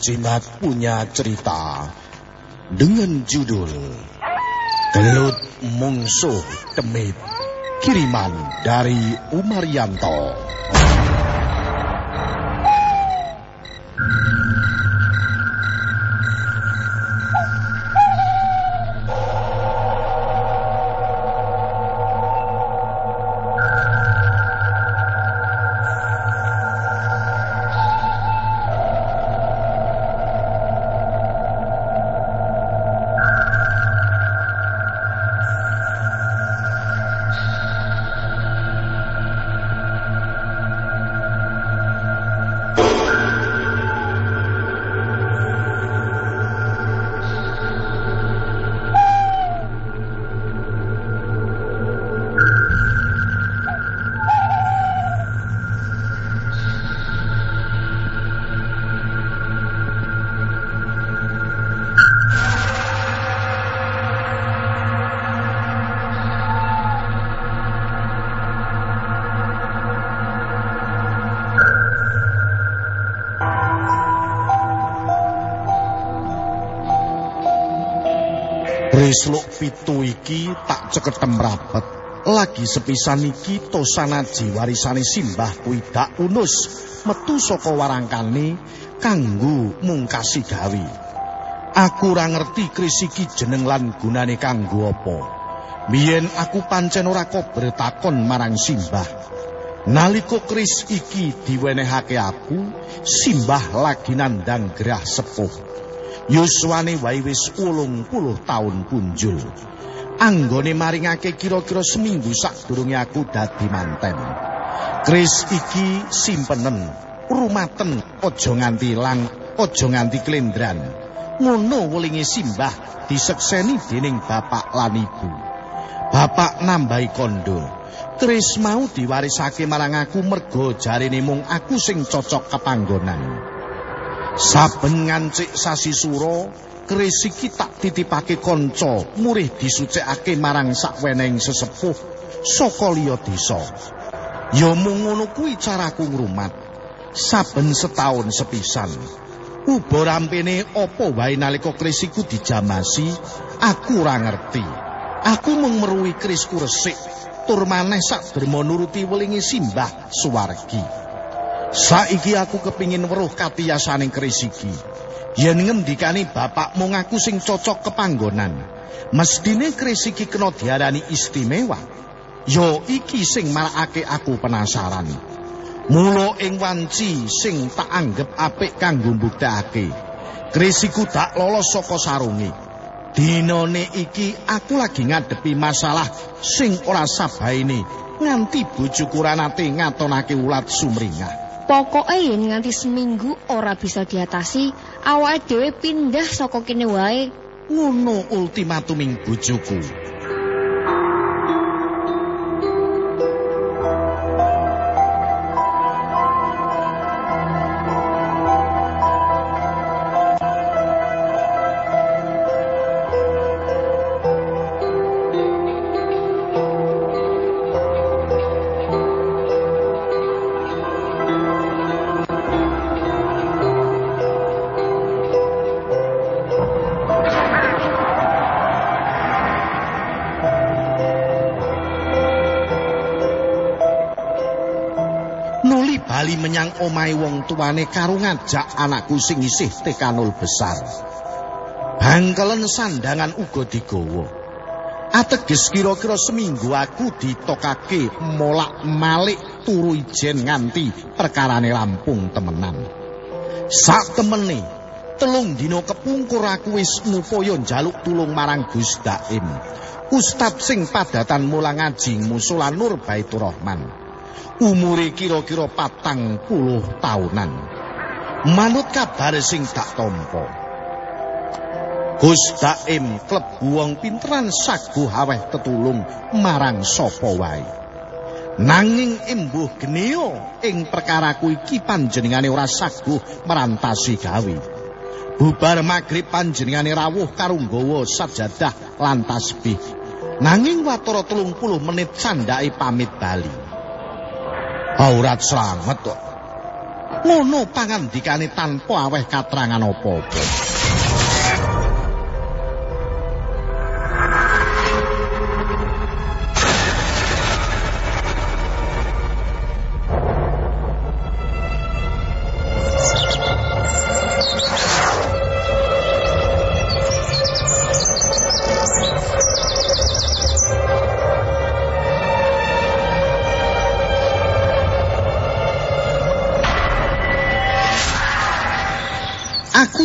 Jimat punya cerita dengan judul Gelut Mungsuh Demit kiriman dari Umar Yanto. Risluk pitu iki tak ceketem rapet. Lagi sepisan iki tosanaji warisane simbah kuwi dak unus metu saka warangkane kanggo mungkasi gawi. Aku ora ngerti kris iki jeneng lan gunane kanggo apa. Biyen aku pancen ora kober takon marang simbah. Naliko kris iki diwenehake aku, simbah lagi nandang gerah sepuh. Yuswane wae wis 80 taun punjul. Anggone maringake kira-kira seminggu sadurunge aku dadi manten. Kris iki simpenen, rumaten, aja nganti ilang, aja nganti klendran. Ngono welinge simbah disekseni dening bapak lan ibu. Bapak nambahi kondo. Kris mau diwarisake marang aku mergo jarine mung aku sing cocok kepanggonan. Saben ngancik sasi sura, keris iki tak titipake kanca, murih disucikake marang sakweneng sesepuh saka liya desa. Ya mung ngono kuwi caraku ngrumat. Saben setahun sepisan. Uba rampene apa wae nalika keris iku dijamasi, aku ora ngerti. Aku mung meruhi kerisku resik, tur maneh sak derma nuruti welingi simbah suwargi. Saiki aku kepingin weruh katiyasaning keris iki. Yen ngendikane bapak mung aku sing cocok kepanggonan, mestine keris iki kena diarani istimewa. Yo iki sing marakake aku penasaran. Mula ing wanci sing tak anggap apik kanggo mbuktekake. Keris iku tak lolos saka sarungi. Dinane iki aku lagi ngadepi masalah sing ora sabaine nganti bojoku ora nate ngatonake ulat sumringah. Pokoke yen nganti seminggu ora bisa diatasi, awake dhewe pindah saka kene wae. Ngono ultimatuming bojoku. Bali menyang omahe wong tuane karo ngajak anakku sing isih tekanul besar. Bangkelen sandangan uga digawa. Ateges kira-kira seminggu aku ditokake molak malik turu ijen nganti perkarane rampung temenan. Sak temene, telung dina kepungkur aku wis ngupaya njaluk tulung marang Gus Daim. Ustad sing padatan mulang ngaji musula Nur Baitur Rahman. Umure kira-kira patang puluh taunan. Manut kabar sing tak tompo. Gus Daim klebu wong pinteran saguh aweh tetulung marang sapa wae. Nanging embuh genio ing perkara kuwi iki panjenengane ora saguh merantasi gawe. Bubar magrib panjenengane rawuh karo nggawa sajadah lan tasbih. Nanging watara 30 menit candhake pamit bali. Aurat slamet kok. Ngono pangandikane tanpa aweh katrangan apa-apa.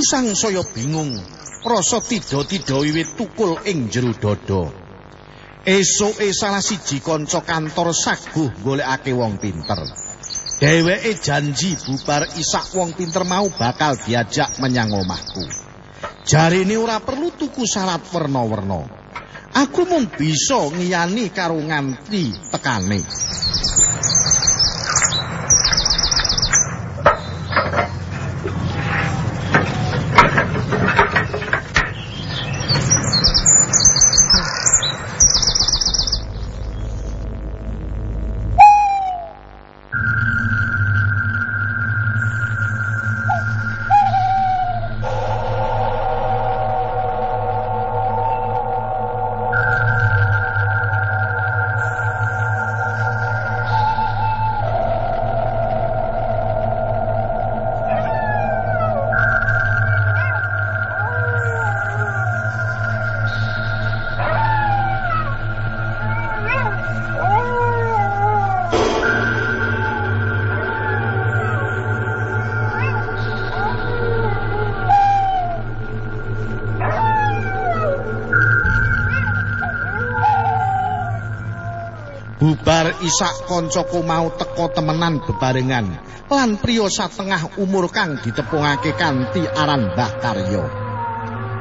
Sang saya bingung, rasa tida-tida wiwit tukul ing jero dada. Esuke salah siji kanca kantor saguh golekake wong pinter. Dheweke janji bubar isak wong pinter mau bakal diajak menyang omahku. Jarine ora perlu tuku salat werna-werna. Aku mung bisa ngiyani karo nganti tekane. Bubar isak koncoku mau teko temenan bebarengan lan priya satengah umur kang ditepungake kanthi aran Mbah Karyo.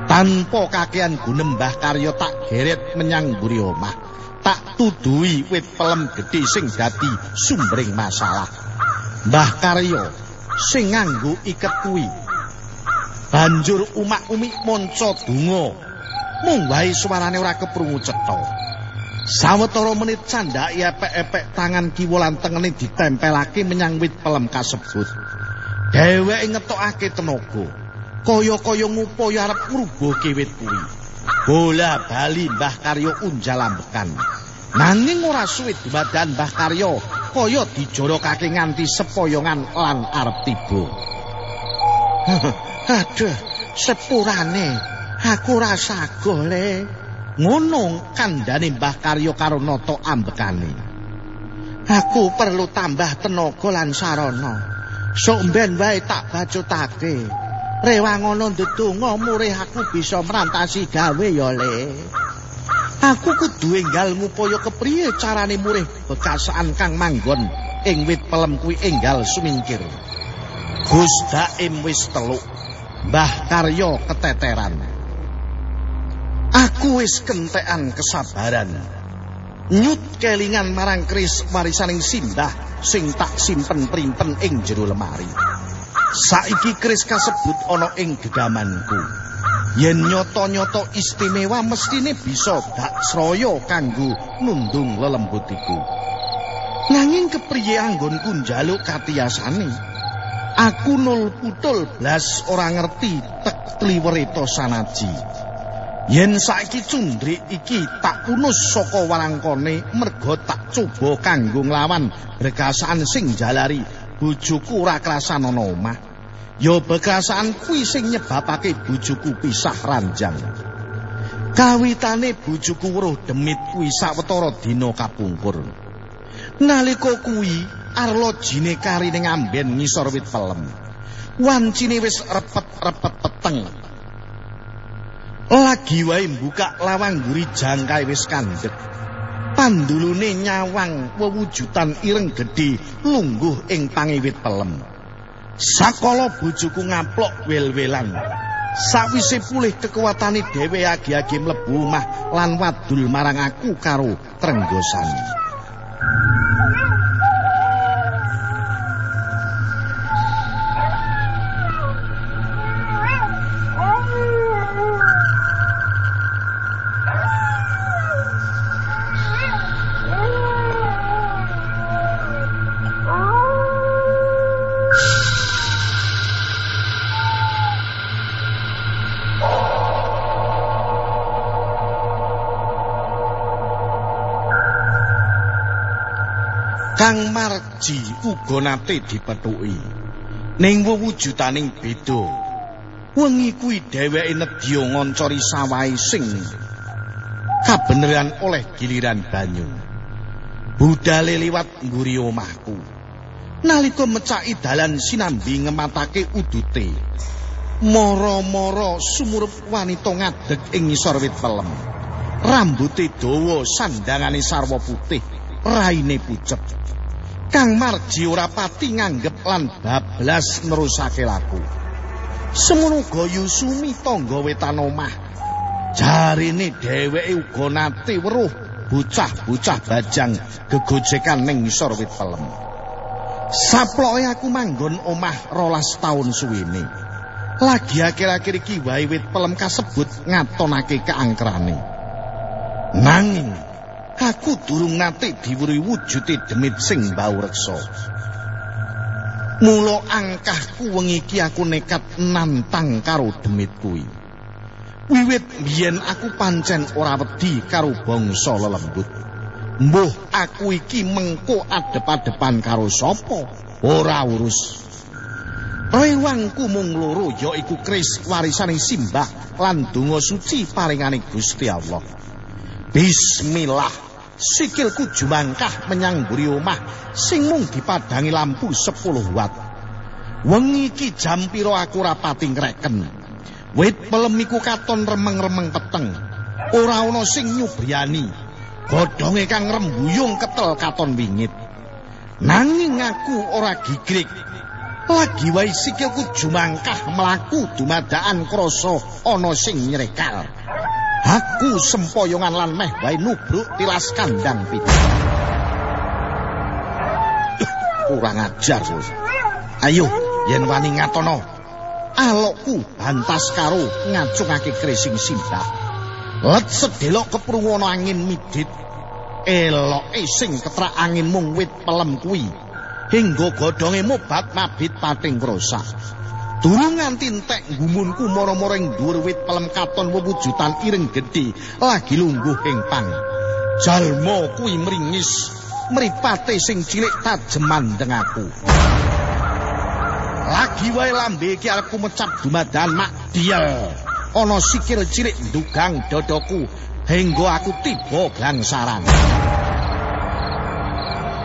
Tanpa kakean gunem Mbah Karyo tak geret menyang mburi omah. Tak tuduhi wit pelem gedhe sing dadi sumbering masalah. Mbah Karyo sing nganggo iket kuwi. Banjur umak-umik monco donga. Mung wae suarane ora keprungu cetha. Sawetara menit candhak epek-epek tangan kiwa lan tengene ditempelake menyang wit pelem kasebut. Dheweke ngetokake tenaga. Kaya-kaya ngupaya arep ngrubuhke wit kuwi. Bola bali Mbah Karyo unjal ambekan. Nanging ora suwe badan Mbah Karyo kaya dijorokake nganti sepoyongan lan arep tiba. Aduh, sepurane aku rasa golek. Ngono kandhane Mbah Karyo karo nata ambekane. Aku perlu tambah tenaga lan sarana. Sok mben wae tak bacutake. Rewangono ndedonga murih aku bisa merantasi gawe ya le. Aku kudu enggal ngupaya kepriye carane murih bekasaan kang manggon ing wit pelem kuwi enggal sumingkir. Gus Daim wis teluk. Mbah Karyo keteteran. Aku wis kentekan kesabaran. Nyut kelingan marang kris warisaning simbah sing tak simpen primpen ing jero lemari. Saiki kris kasebut ana ing gegamanku. Yen nyoto-nyoto istimewa mestine bisa dak sraya kanggo nundung lelembut iku. Nanging kepriye anggonku njaluk katiyasane? Aku nul putul blas ora ngerti tek kliwereta sanaji. Yen saiki cundrik iki tak punus saka warangkone merga tak coba kanggo nglawan berkasaan sing jalari bojoku ora krasan ana omah. Ya bekasaan kuwi sing nyebabake bojoku pisah ranjang. Kawitane bojoku weruh demit kuwi sawetara dina kapungkur. Nalika kuwi arlo jine kari ning amben ngisor wit pelem. Wancine wis repet-repet peteng. Lagi wae buka lawang guri jangkai wis kandhet pandulune nyawang wewujudan ireng gedhe lungguh ing pangiwit pelem. Sakala bojoku ngaplok wel-welan. Sawise pulih kekuatane dhewe agi-agi mlebu omah lan wadul marang aku karo trenggosan Kang Marji uga nate dipethuki. Ning wujudaning beda. Wengi kuwi dheweke nedya ngoncori sawahe sing kabeneran oleh giliran banyu. Budale liwat ngguri omahku. Nalika mecaki dalan sinambi ngematake udute. Moro-moro sumurup wanita ngadeg ing ngisor wit pelem. Rambute dawa, sandangane sarwa putih, raine pucet. Kang Marji ora pati nganggep lan bablas nerusake laku. Semono uga Yusumi tangga wetan omah. Jarine dheweke uga nate weruh bocah-bocah bajang gegojekan ning ngisor wit pelem. Saploke aku manggon omah rolas taun suwene. Lagi akhir-akhir iki wae wit pelem kasebut ngatonake keangkrane. Nanging aku durung nate diwuri wujude demit sing bau reksa. Mula angkahku wengi iki aku nekat nantang karo demit kuwi. Wiwit biyen aku pancen ora wedi karo bangsa lelembut. Mbuh aku iki mengko adep-adepan karo sapa? Ora urus. Rewangku mung loro yaiku kris warisane simbah lan donga suci paringane Gusti Allah. Bismillah. Sikilku jumangkah menyang mburi omah sing mung dipadangi lampu 10 watt. Wengi iki jam pira aku ora pati ngreken. Wit pelemiku katon remeng-remeng peteng. Ora ana sing nyubriyani. Godhonge kang rembuyung ketel katon wingit. Nanging aku ora gigrik. Lagi wae sikilku jumangkah mlaku dumadaan krasa ana sing nyrekal. Aku sempoyongan lan meh wae nubruk tilas kandang pit. Kurang ajar. Ayo, yen wani ngatono. alokku bantas karo ngacungake kresing simbah. Let sedelok keprungono angin midit. Eloke sing ketrak angin mung wit pelem kuwi. Hingga godhonge mobat mabit pating krosak. Durung nganti entek gumunku mara-mara ing dhuwur wit pelem katon wewujudan ireng gedhe lagi lungguh ing pang. Jalma kuwi mringis mripate sing cilik tajeman dengaku. Lagi wae lambe iki arep kumecap dumadan mak diel. Ana sikil cilik ndugang dodoku hingga aku tiba gangsaran.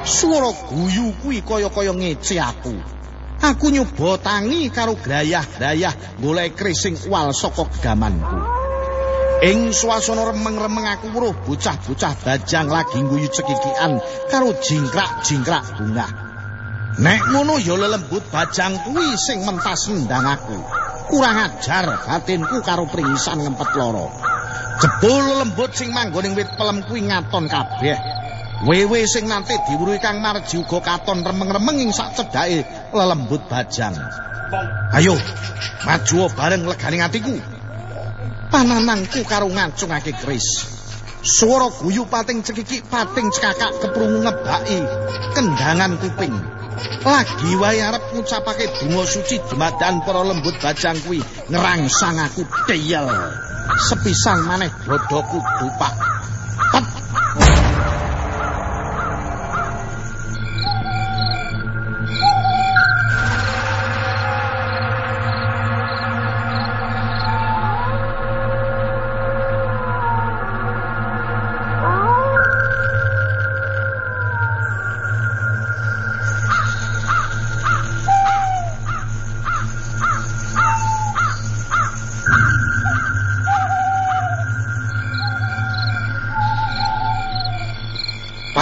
Suara guyu kuwi kaya-kaya ngece aku. Aku nyoba tangi karo grayah-grayah golek kresing wal saka gegamanku. Ing swasana remeng-remeng aku weruh bocah-bocah bajang lagi guyu cekikian karo jingkrak-jingkrak bunga. Nek ngono ya lelembut bajang kuwi sing mentas nendang aku. Kurang ajar batinku karo pringisan ngempet loro. Jebul lelembut sing manggon ing wit pelem kuwi ngaton kabeh. Wewe sing nanti diwuruhi Kang Marji uga katon remeng-remeng ing sak cedhake lelembut bajang. Ayo, maju bareng legane atiku. Pananangku karo ngacungake keris. Suara guyu pating cekiki pating cekakak keprungu ngebaki kendangan kuping. Lagi wae arep ngucapake donga suci dumadan para lembut bajang kuwi ngrangsang aku deyel. Sepisan maneh bodoku dupak.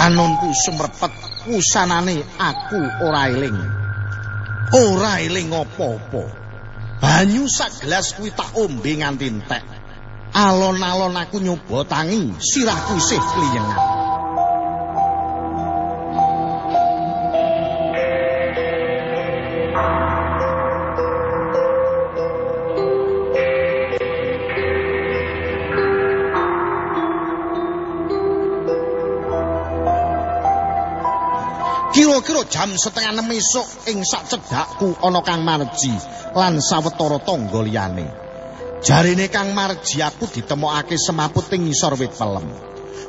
Panonku sumrepet usanane aku ora eling. Ora eling apa-apa. Banyu sak gelas kuwi tak ombe nganti entek. Alon-alon aku nyoba tangi, sirahku isih kliyengan. Kira-kira jam setengah enam esuk ing sak cedakku ana Kang Marji lan sawetara tangga liyane. Jarine Kang Marji aku ditemokake semaput ing ngisor wit pelem.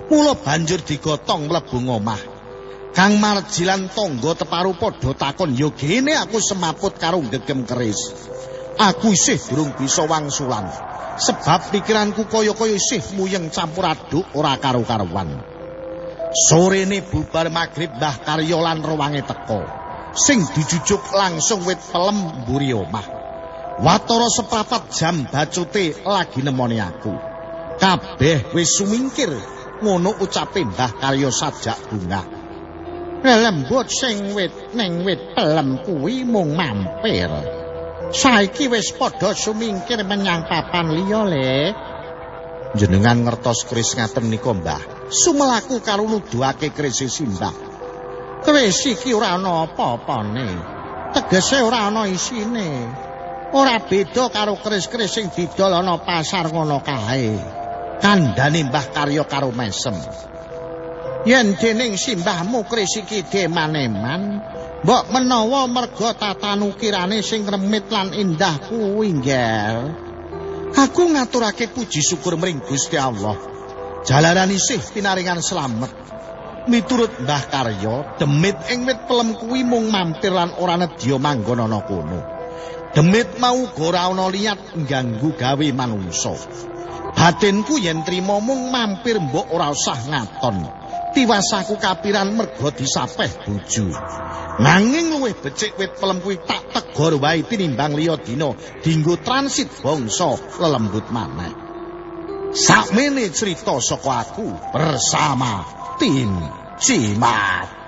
Mula banjur digotong mlebu omah. Kang Marjilan tangga teparu padha takon, "Ya gene aku semaput karo gegem keris. Aku isih durung bisa wangsulan, sebab pikiranku kaya-kaya isih muyeng campur aduk ora karo-karuan." Sorene bubar magrib Mbah Karyo lan rewange teko. Sing dijujuk langsung wit pelem mburi omah. Watara seprapat jam bacute lagi nemoni aku. Kabeh wis sumingkir ngono ucape Mbah Karyo sajak bunga. lembut sing wit ning wit pelem kuwi mung mampir. Saiki wis padha sumingkir menyang papan liya le. Jenengan ngertos keris ngaten nika, Mbah. Sumelaku karo nuduhake keris Simbah. Keris iki ora ana apa-apane. Tegese ora ana isine. Ora beda karo keris-keris sing didol ana pasar ngono kae. Kandhane Mbah Karya karo mesem. yen dening simbahmu krisiki demaneman mbok menawa merga tatanukirane sing remit lan indah kuwi ngel aku ngaturake puji syukur mring Gusti Allah. Jalaran isih pinaringan slamet. Miturut Mbah Karyo demit ing wit pelem kuwi mung mampir lan ora nedya manggon ana kono. Demit mau ora ana liat ngganggu gawe manungsa. Batinku yen trima mung mampir mbok ora usah ngaton tiwasaku kapiran merga disapeh bojo. Nanging luwih becik wit pelem kuwi tak tegor wae tinimbang liya dina dinggo transit bangsa lelembut maneh. Sakmene cerita saka aku bersama tim Cimat.